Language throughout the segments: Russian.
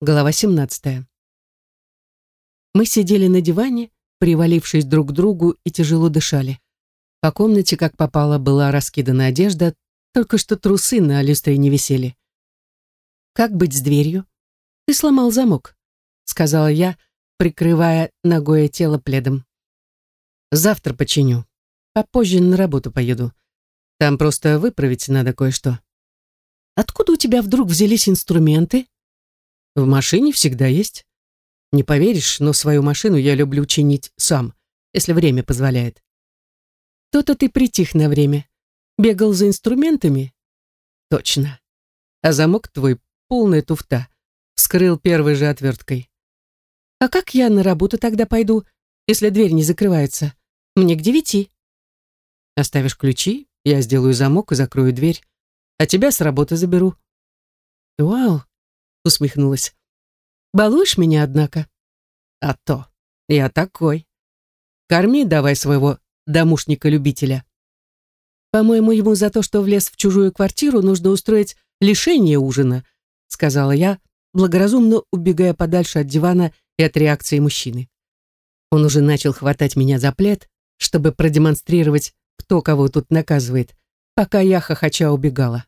Глава 17. Мы сидели на диване, привалившись друг к другу и тяжело дышали. По комнате, как попало, была раскидана одежда, только что трусы на люстре не висели. «Как быть с дверью?» «Ты сломал замок», — сказала я, прикрывая ногое тело пледом. «Завтра починю. Попозже на работу поеду. Там просто выправить надо кое-что». «Откуда у тебя вдруг взялись инструменты?» В машине всегда есть. Не поверишь, но свою машину я люблю чинить сам, если время позволяет. То-то ты притих на время. Бегал за инструментами? Точно. А замок твой полная туфта. Вскрыл первой же отверткой. А как я на работу тогда пойду, если дверь не закрывается? Мне к девяти. Оставишь ключи, я сделаю замок и закрою дверь, а тебя с работы заберу. Вау, усмехнулась. «Балуешь меня, однако?» «А то. Я такой. Корми давай своего домушника-любителя». «По-моему, ему за то, что влез в чужую квартиру, нужно устроить лишение ужина», сказала я, благоразумно убегая подальше от дивана и от реакции мужчины. Он уже начал хватать меня за плед, чтобы продемонстрировать, кто кого тут наказывает, пока я хохоча убегала.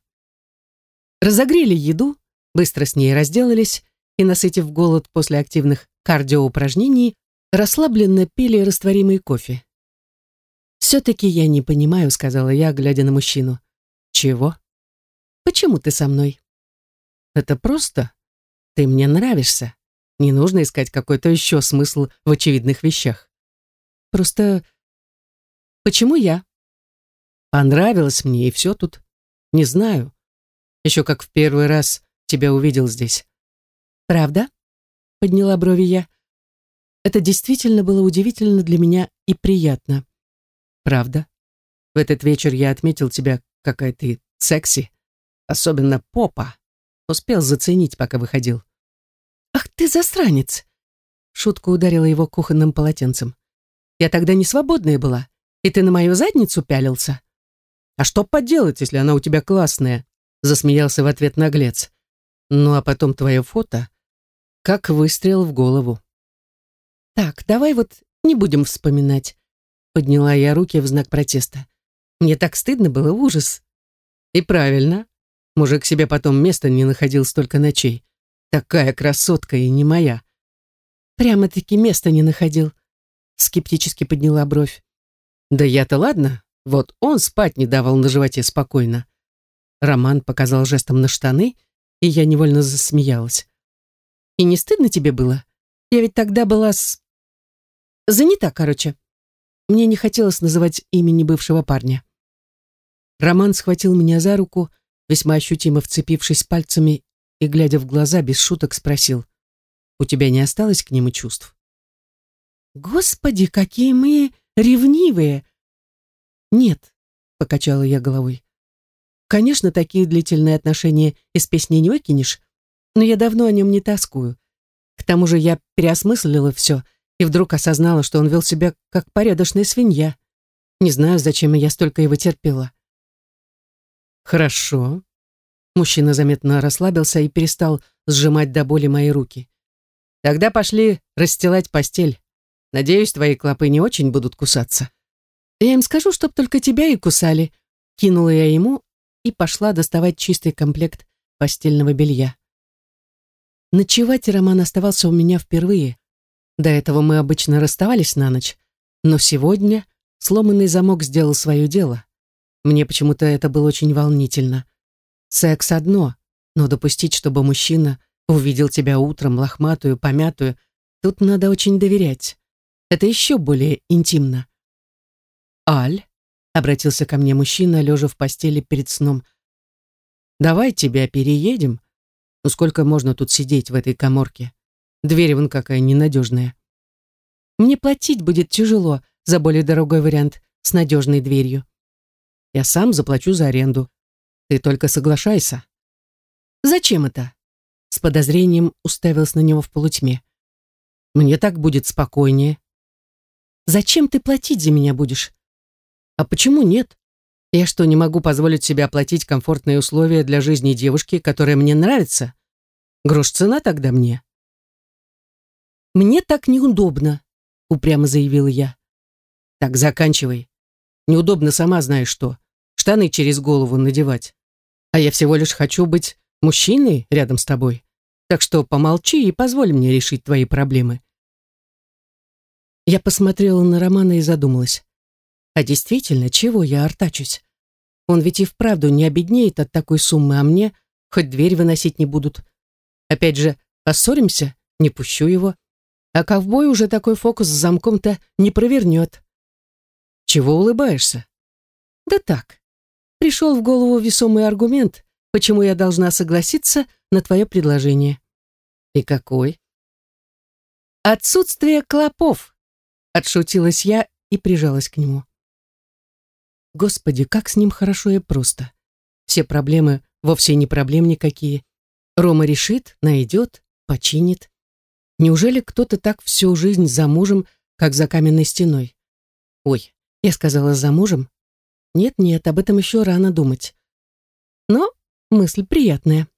Разогрели еду, быстро с ней разделались и, насытив голод после активных кардиоупражнений, расслабленно пили растворимый кофе. «Все-таки я не понимаю», — сказала я, глядя на мужчину. «Чего? Почему ты со мной?» «Это просто. Ты мне нравишься. Не нужно искать какой-то еще смысл в очевидных вещах. Просто... Почему я?» «Понравилось мне, и все тут. Не знаю. Еще как в первый раз тебя увидел здесь». «Правда?» — подняла брови я. Это действительно было удивительно для меня и приятно. «Правда? В этот вечер я отметил тебя, какая ты секси, особенно попа. Успел заценить, пока выходил». «Ах ты засранец!» Шутка ударила его кухонным полотенцем. «Я тогда не свободная была, и ты на мою задницу пялился». «А что поделать, если она у тебя классная?» Засмеялся в ответ наглец. Ну а потом твое фото, как выстрел в голову. Так, давай вот не будем вспоминать. Подняла я руки в знак протеста. Мне так стыдно было, ужас. И правильно. Мужик себе потом места не находил столько ночей. Такая красотка и не моя. Прямо-таки места не находил. Скептически подняла бровь. Да я-то ладно. Вот он спать не давал на животе спокойно. Роман показал жестом на штаны — и я невольно засмеялась. «И не стыдно тебе было? Я ведь тогда была с... занята, короче. Мне не хотелось называть имени бывшего парня». Роман схватил меня за руку, весьма ощутимо вцепившись пальцами и, глядя в глаза, без шуток спросил, «У тебя не осталось к нему чувств?» «Господи, какие мы ревнивые!» «Нет», — покачала я головой. Конечно, такие длительные отношения из песни не выкинешь, но я давно о нем не тоскую. К тому же я переосмыслила все и вдруг осознала, что он вел себя как порядочная свинья. Не знаю, зачем я столько его терпела. «Хорошо». Мужчина заметно расслабился и перестал сжимать до боли мои руки. «Тогда пошли расстилать постель. Надеюсь, твои клопы не очень будут кусаться». «Я им скажу, чтоб только тебя и кусали», — кинула я ему, и пошла доставать чистый комплект постельного белья. Ночевать Роман оставался у меня впервые. До этого мы обычно расставались на ночь, но сегодня сломанный замок сделал свое дело. Мне почему-то это было очень волнительно. Секс одно, но допустить, чтобы мужчина увидел тебя утром лохматую, помятую, тут надо очень доверять. Это еще более интимно. «Аль», Обратился ко мне мужчина, лежа в постели перед сном. «Давай тебя переедем. Ну сколько можно тут сидеть в этой коморке? Дверь вон какая ненадежная. Мне платить будет тяжело за более дорогой вариант с надежной дверью. Я сам заплачу за аренду. Ты только соглашайся». «Зачем это?» С подозрением уставилась на него в полутьме. «Мне так будет спокойнее». «Зачем ты платить за меня будешь?» А почему нет? Я что, не могу позволить себе оплатить комфортные условия для жизни девушки, которая мне нравится? Грош цена тогда мне. Мне так неудобно, упрямо заявила я. Так заканчивай. Неудобно сама знаешь что. Штаны через голову надевать. А я всего лишь хочу быть мужчиной рядом с тобой. Так что помолчи и позволь мне решить твои проблемы. Я посмотрела на Романа и задумалась. А действительно, чего я артачусь? Он ведь и вправду не обеднеет от такой суммы, а мне хоть дверь выносить не будут. Опять же, поссоримся, не пущу его. А ковбой уже такой фокус с замком-то не провернет. Чего улыбаешься? Да так. Пришел в голову весомый аргумент, почему я должна согласиться на твое предложение. И какой? Отсутствие клопов, отшутилась я и прижалась к нему. Господи, как с ним хорошо и просто. Все проблемы вовсе не проблем никакие. Рома решит, найдет, починит. Неужели кто-то так всю жизнь за мужем, как за каменной стеной? Ой, я сказала за мужем? Нет-нет, об этом еще рано думать. Но мысль приятная.